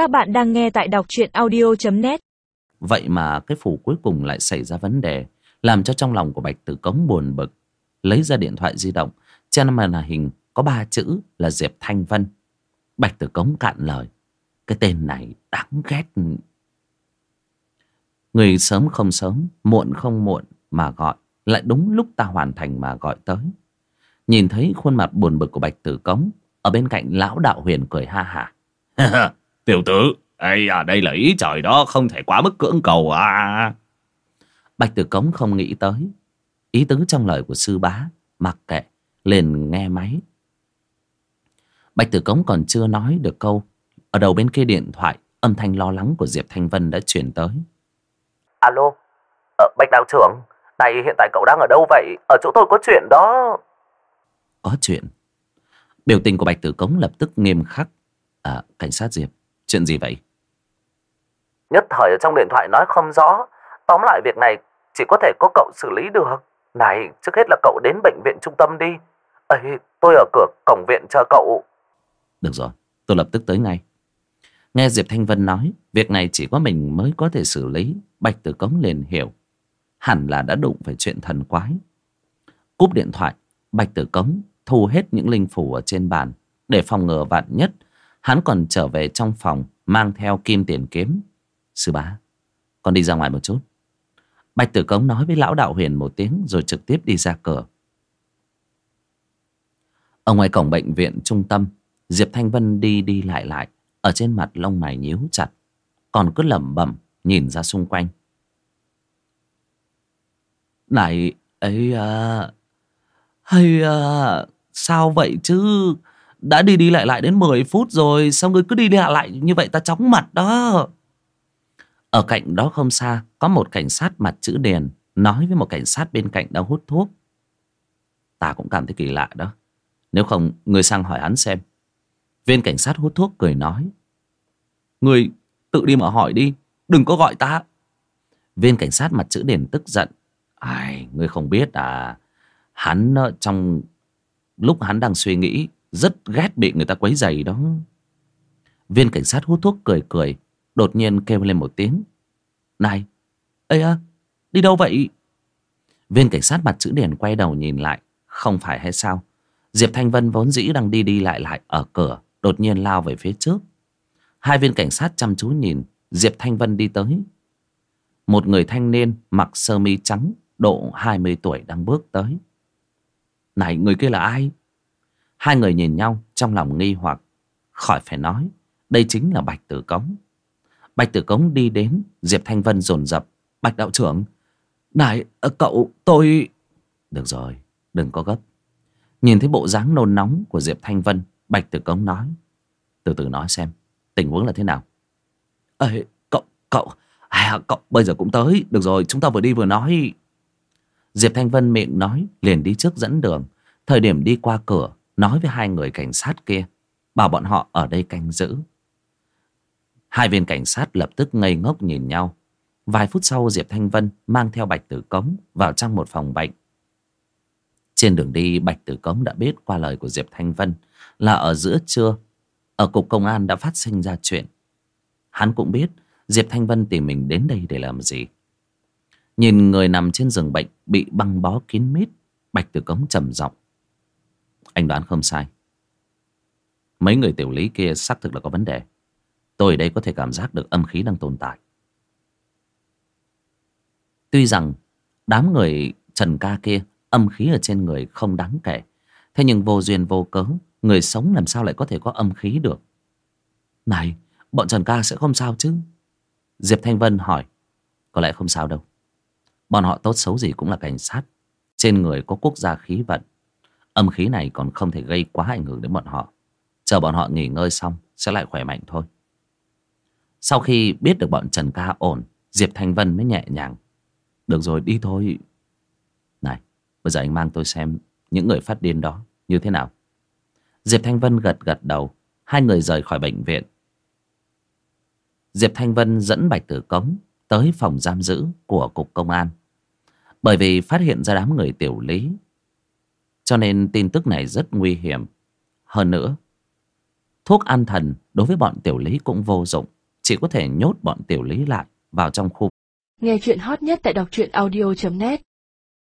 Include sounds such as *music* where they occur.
Các bạn đang nghe tại đọc truyện audio.net Vậy mà cái phủ cuối cùng lại xảy ra vấn đề, Làm cho trong lòng của Bạch Tử Cống buồn bực. Lấy ra điện thoại di động, Trên màn hình có ba chữ là Diệp Thanh Vân. Bạch Tử Cống cạn lời, Cái tên này đáng ghét. Người sớm không sớm, Muộn không muộn mà gọi, Lại đúng lúc ta hoàn thành mà gọi tới. Nhìn thấy khuôn mặt buồn bực của Bạch Tử Cống, Ở bên cạnh lão đạo huyền cười ha hả. *laughs* Tiểu tử, ấy à, đây là ý trời đó, không thể quá mức cưỡng cầu à. Bạch Tử Cống không nghĩ tới Ý tứ trong lời của sư bá Mặc kệ, liền nghe máy Bạch Tử Cống còn chưa nói được câu Ở đầu bên kia điện thoại Âm thanh lo lắng của Diệp Thanh Vân đã chuyển tới Alo, ờ, Bạch đạo trưởng, này hiện tại cậu đang ở đâu vậy? Ở chỗ tôi có chuyện đó. Có chuyện Biểu tình của Bạch Tử Cống lập tức nghiêm khắc À, cảnh sát Diệp Chuyện gì vậy? Nhất thời ở trong điện thoại nói không rõ. Tóm lại việc này chỉ có thể có cậu xử lý được. Này, trước hết là cậu đến bệnh viện trung tâm đi. Ê, tôi ở cửa cổng viện chờ cậu. Được rồi, tôi lập tức tới ngay Nghe Diệp Thanh Vân nói Việc này chỉ có mình mới có thể xử lý Bạch Tử Cống liền hiểu Hẳn là đã đụng phải chuyện thần quái Cúp điện thoại Bạch Tử Cống thu hết những linh phủ ở trên bàn Để phòng ngừa vạn nhất Hắn còn trở về trong phòng, Mang theo kim tiền kiếm. Sư bá, Con đi ra ngoài một chút. Bạch Tử Cống nói với lão đạo huyền một tiếng Rồi trực tiếp đi ra cửa. Ở ngoài cổng bệnh viện trung tâm, Diệp Thanh Vân đi đi lại lại, Ở trên mặt lông mày nhíu chặt, Còn cứ lẩm bẩm Nhìn ra xung quanh. Này, ấy à Hay à Sao vậy chứ? Đã đi đi lại lại đến 10 phút rồi Sao ngươi cứ đi đi lại lại như vậy ta chóng mặt đó? Ở cạnh đó không xa Có một cảnh sát mặt chữ đèn Nói với một cảnh sát bên cạnh đang hút thuốc. Ta cũng cảm thấy kỳ lạ đó. Nếu không ngươi sang hỏi hắn xem. Viên cảnh sát hút thuốc cười nói Ngươi tự đi mà hỏi đi Đừng có gọi ta. Viên cảnh sát mặt chữ đèn tức giận Ai, ngươi không biết à? Hắn ờ, trong lúc hắn đang suy nghĩ rất ghét bị người ta quấy dày đó. Viên cảnh sát hút thuốc cười cười, đột nhiên kêu lên một tiếng. Này, ê à đi đâu vậy? Viên cảnh sát mặt chữ đèn quay đầu nhìn lại, không phải hay sao? Diệp thanh vân vốn dĩ đang đi đi lại lại ở cửa, đột nhiên lao về phía trước. Hai viên cảnh sát chăm chú nhìn diệp thanh vân đi tới. Một người thanh niên mặc sơ mi trắng, độ hai mươi tuổi đang bước tới. Này, người kia là ai? Hai người nhìn nhau trong lòng nghi hoặc. Khỏi phải nói Đây chính là Bạch Tử Cống. Bạch Tử Cống đi đến Diệp Thanh Vân dồn dập. Bạch đạo trưởng Này ờ, cậu tôi Được rồi đừng có gấp. Nhìn thấy bộ dáng nôn nóng của Diệp Thanh Vân Bạch Tử Cống nói. Từ từ nói xem tình huống là thế nào? Ê cậu cậu à, Cậu bây giờ cũng tới. Được rồi chúng ta vừa đi vừa nói. Diệp Thanh Vân miệng nói liền đi trước dẫn đường. Thời điểm đi qua cửa Nói với hai người cảnh sát kia, Bảo bọn họ ở đây canh giữ. Hai viên cảnh sát lập tức ngây ngốc nhìn nhau. Vài phút sau, Diệp Thanh Vân Mang theo Bạch Tử Cống Vào trong một phòng bệnh. Trên đường đi, Bạch Tử Cống đã biết Qua lời của Diệp Thanh Vân Là ở giữa trưa, Ở cục công an đã phát sinh ra chuyện. Hắn cũng biết Diệp Thanh Vân tìm mình đến đây để làm gì. Nhìn người nằm trên giường bệnh Bị băng bó kín mít, Bạch Tử Cống trầm giọng. Anh đoán không sai. Mấy người tiểu lý kia xác thực là có vấn đề. Tôi ở đây có thể cảm giác được âm khí đang tồn tại. Tuy rằng Đám người Trần ca kia, Âm khí ở trên người không đáng kể, Thế nhưng vô duyên vô cớ, Người sống làm sao lại có thể có âm khí được? Này, Bọn Trần ca sẽ không sao chứ? Diệp Thanh Vân hỏi. Có lẽ không sao đâu. Bọn họ tốt xấu gì cũng là cảnh sát. Trên người có quốc gia khí vận. Âm khí này còn không thể gây quá ảnh hưởng đến bọn họ. Chờ bọn họ nghỉ ngơi xong, Sẽ lại khỏe mạnh thôi. Sau khi biết được bọn Trần Ca ổn, Diệp Thanh Vân mới nhẹ nhàng. Được rồi, đi thôi. Này, bây giờ anh mang tôi xem Những người phát điên đó như thế nào. Diệp Thanh Vân gật gật đầu, Hai người rời khỏi bệnh viện. Diệp Thanh Vân dẫn Bạch Tử Cống Tới phòng giam giữ của Cục Công an. Bởi vì phát hiện ra đám người tiểu lý cho nên tin tức này rất nguy hiểm. Hơn nữa, thuốc an thần đối với bọn tiểu lý cũng vô dụng. Chỉ có thể nhốt bọn tiểu lý lại vào trong khu. Nghe chuyện hot nhất tại đọc truyện audio.net